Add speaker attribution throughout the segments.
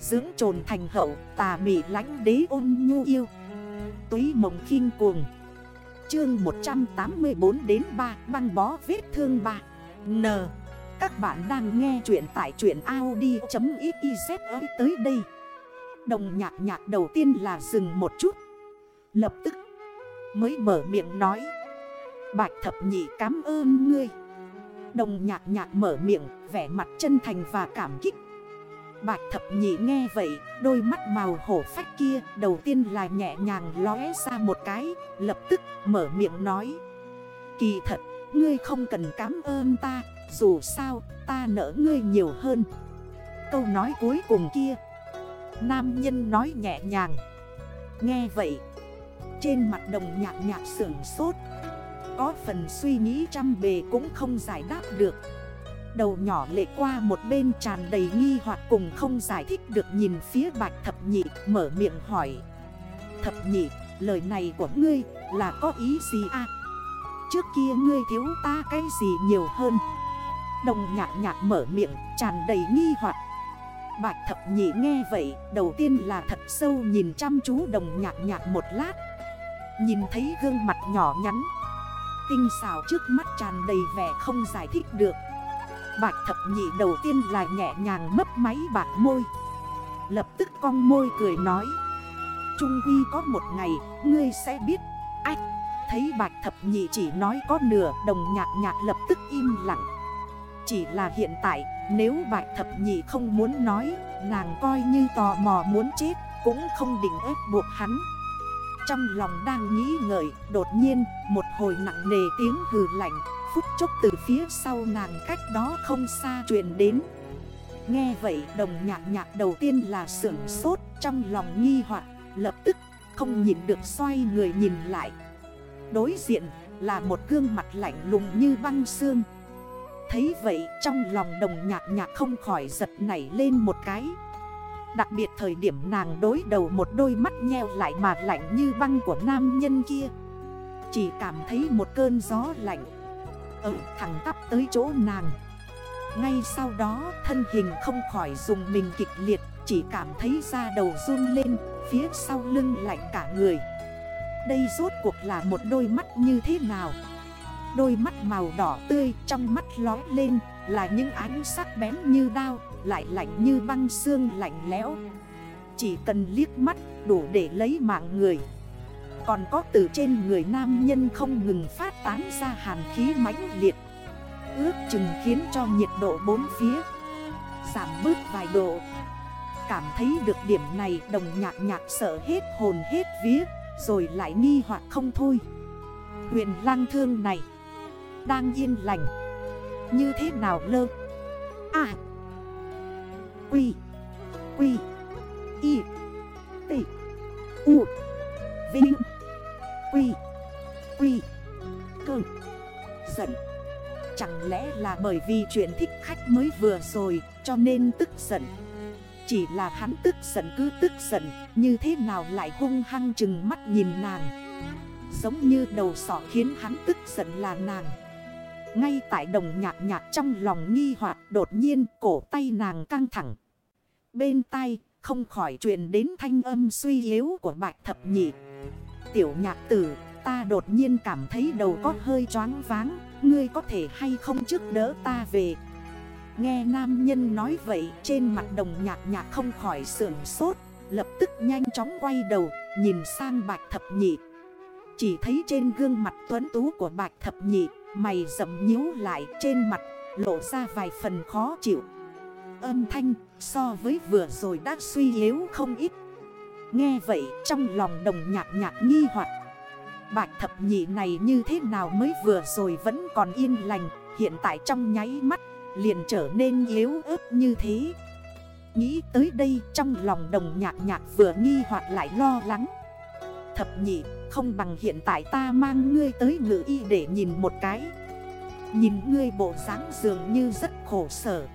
Speaker 1: Dưỡng trồn thành hậu, tà mị lánh đế ôn nhu yêu. Túy mộng khinh cuồng. Chương 184 đến 3 băng bó vết thương 3 N. Các bạn đang nghe chuyện tại chuyện Audi.xyz tới đây. Đồng nhạc nhạc đầu tiên là dừng một chút. Lập tức, mới mở miệng nói. Bạch thập nhị cảm ơn ngươi. Đồng nhạc nhạc mở miệng, vẻ mặt chân thành và cảm kích. Bạch thập nhị nghe vậy, Đôi mắt màu hổ phách kia Đầu tiên là nhẹ nhàng lóe ra một cái, Lập tức mở miệng nói. Kỳ thật, Ngươi không cần cảm ơn ta, Dù sao, ta nỡ ngươi nhiều hơn. Câu nói cuối cùng kia, Nam nhân nói nhẹ nhàng. Nghe vậy, Trên mặt đồng nhạc nhạc sưởng sốt. Có phần suy nghĩ trăm bề cũng không giải đáp được. Đầu nhỏ lệ qua một bên tràn đầy nghi hoặc cùng không giải thích được nhìn phía bạch thập nhị mở miệng hỏi. Thập nhị, lời này của ngươi là có ý gì à? Trước kia ngươi thiếu ta cái gì nhiều hơn? Đồng nhạc nhạc mở miệng tràn đầy nghi hoặc. Bạch thập nhị nghe vậy Đầu tiên là thật sâu nhìn chăm chú đồng nhạc nhạc một lát. Nhìn thấy gương mặt nhỏ nhắn. Tinh xào trước mắt tràn đầy vẻ không giải thích được. Bạch thập nhị đầu tiên là nhẹ nhàng mấp máy bạc môi. Lập tức cong môi cười nói. Trung Quy có một ngày, ngươi sẽ biết. Ách, Thấy bạch thập nhị chỉ nói có nửa Đồng nhạc nhạc lập tức im lặng. Chỉ là hiện tại, Nếu bạch thập nhị không muốn nói, Nàng coi như tò mò muốn chết Cũng không định ép buộc hắn. Trong lòng đang nghĩ ngợi, Đột nhiên, một hồi nặng nề tiếng hừ lạnh. Phút chốc từ phía sau nàng cách đó không xa truyền đến. Nghe vậy, đồng nhạc nhạc đầu tiên là sưởng sốt trong lòng nghi hoặc, Lập tức không nhìn được xoay người nhìn lại. Đối diện là một gương mặt lạnh lùng như băng xương. Thấy vậy, trong lòng đồng nhạc nhạc không khỏi giật nảy lên một cái. Đặc biệt thời điểm nàng đối đầu một đôi mắt nheo lại mà lạnh như băng của nam nhân kia. Chỉ cảm thấy một cơn gió lạnh ẩu thẳng tắp tới chỗ nàng. Ngay sau đó, thân hình không khỏi dùng mình kịch liệt, Chỉ cảm thấy da đầu run lên, Phía sau lưng lạnh cả người. Đây rốt cuộc là một đôi mắt như thế nào? Đôi mắt màu đỏ tươi trong mắt lói lên, Là những ánh sắc bén như đao, Lại lạnh như băng xương lạnh lẽo. Chỉ cần liếc mắt, đủ để lấy mạng người còn có từ trên người nam nhân không ngừng phát tán ra hàn khí mãnh liệt. Ước chừng khiến cho nhiệt độ bốn phía Giảm bớt vài độ. Cảm thấy được điểm này, đồng nhạc nhạc sợ hết hồn hết vía, Rồi lại nghi hoặc không thôi. Huyền lang thương này, Đang yên lành. Như thế nào lơ? À Quy. Quy. Bởi vì chuyện thích khách mới vừa rồi cho nên tức giận. Chỉ là hắn tức giận cứ tức giận Như thế nào lại hung hăng chừng mắt nhìn nàng. Giống như đầu sỏ khiến hắn tức giận là nàng. Ngay tại đồng nhạc nhạc trong lòng nghi hoặc đột nhiên cổ tay nàng căng thẳng. Bên tay không khỏi truyền đến thanh âm suy yếu của bạch thập nhị. Tiểu nhạc tử, ta đột nhiên cảm thấy đầu có hơi choáng váng, ngươi có thể hay không trước đỡ ta về. Nghe nam nhân nói vậy trên mặt đồng nhạc nhạc không khỏi sưởng sốt, lập tức nhanh chóng quay đầu, nhìn sang bạch thập nhị. Chỉ thấy trên gương mặt tuấn tú của bạch thập nhị, mày rậm nhíu lại trên mặt, lộ ra vài phần khó chịu. Âm thanh so với vừa rồi đã suy yếu không ít Nghe vậy trong lòng đồng nhạc nhạc nghi hoặc Bạch thập nhị này như thế nào mới vừa rồi vẫn còn yên lành, Hiện tại trong nháy mắt, liền trở nên yếu ớt như thế. Nghĩ tới đây trong lòng đồng nhạc nhạc vừa nghi hoặc lại lo lắng. Thập nhị, không bằng hiện tại ta mang ngươi tới ngự y để nhìn một cái. Nhìn ngươi bộ dáng dường như rất khổ sở.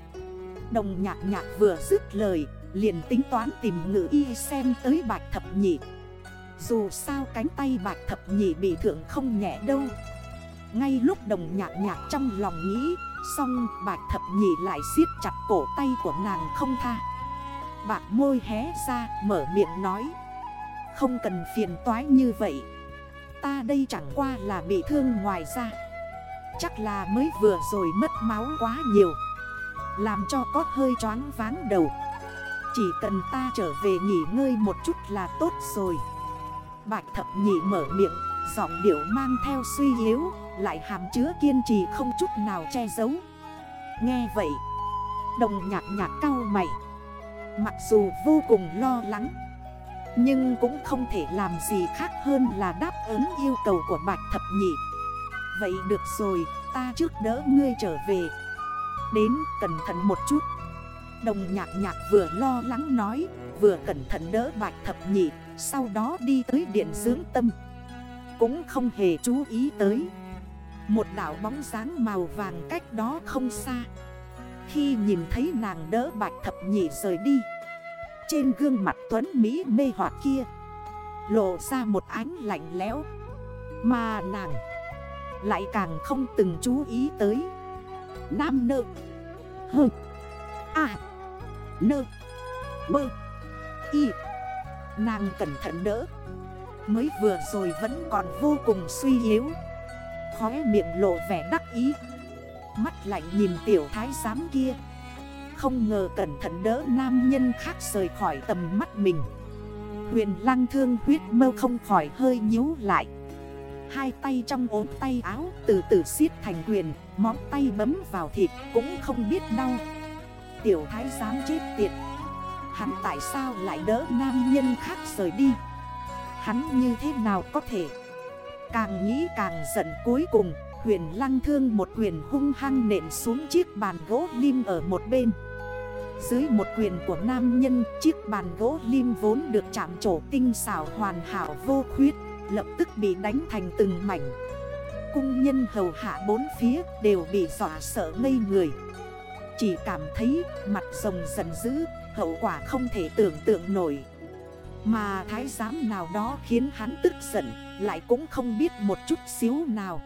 Speaker 1: Đồng nhạc nhạc vừa dứt lời, Liền tính toán tìm ngự y xem tới bạch thập nhị. Dù sao cánh tay bạch thập nhị bị thượng không nhẹ đâu. Ngay lúc đồng nhạc nhạc trong lòng nghĩ, Xong bạch thập nhị lại siết chặt cổ tay của nàng không tha. Bạc môi hé ra, mở miệng nói, Không cần phiền toái như vậy. Ta đây chẳng qua là bị thương ngoài ra Chắc là mới vừa rồi mất máu quá nhiều. Làm cho có hơi choáng váng đầu. Chỉ cần ta trở về nghỉ ngơi một chút là tốt rồi. Bạch thập nhị mở miệng Giọng điệu mang theo suy yếu Lại hàm chứa kiên trì không chút nào che giấu. Nghe vậy Đồng nhạc nhạc cao mày. Mặc dù vô cùng lo lắng Nhưng cũng không thể làm gì khác hơn là đáp ứng yêu cầu của Bạch Thập Nhị. Vậy được rồi, ta trước đỡ ngươi trở về. Đến cẩn thận một chút. Đồng nhạc nhạc vừa lo lắng nói, Vừa cẩn thận đỡ Bạch Thập Nhị, Sau đó đi tới điện dưỡng tâm. Cũng không hề chú ý tới. Một đảo bóng dáng màu vàng cách đó không xa. Khi nhìn thấy nàng đỡ bạch thập nhị rời đi, Trên gương mặt tuấn Mỹ mê hoạt kia, Lộ ra một ánh lạnh lẽo. Mà nàng lại càng không từng chú ý tới. Nam nợ Hừ À Nơ. Bơ. Y. Nàng cẩn thận đỡ. Mới vừa rồi vẫn còn vô cùng suy yếu. Khóe miệng lộ vẻ đắc ý. Mắt lạnh nhìn tiểu thái giám kia. Không ngờ cẩn thận đỡ nam nhân khác rời khỏi tầm mắt mình. Huyền lăng thương huyết mơ không khỏi hơi nhíu lại. Hai tay trong ốm tay áo từ từ xiết thành quyền, Móng tay bấm vào thịt cũng không biết đau. Tiểu thái giám chết tiệt. Hắn tại sao lại đỡ nam nhân khác rời đi? Hắn như thế nào có thể? Càng nghĩ càng giận cuối cùng, Huyền lăng thương một quyền hung hăng nện xuống chiếc bàn gỗ lim ở một bên. Dưới một quyền của nam nhân, Chiếc bàn gỗ lim vốn được chạm trổ tinh xảo hoàn hảo vô khuyết, Lập tức bị đánh thành từng mảnh. Cung nhân hầu hạ bốn phía đều bị dọa sợ ngây người. Chỉ cảm thấy mặt rồng giận dữ, Hậu quả không thể tưởng tượng nổi. Mà thái giám nào đó khiến hắn tức giận, Lại cũng không biết một chút xíu nào.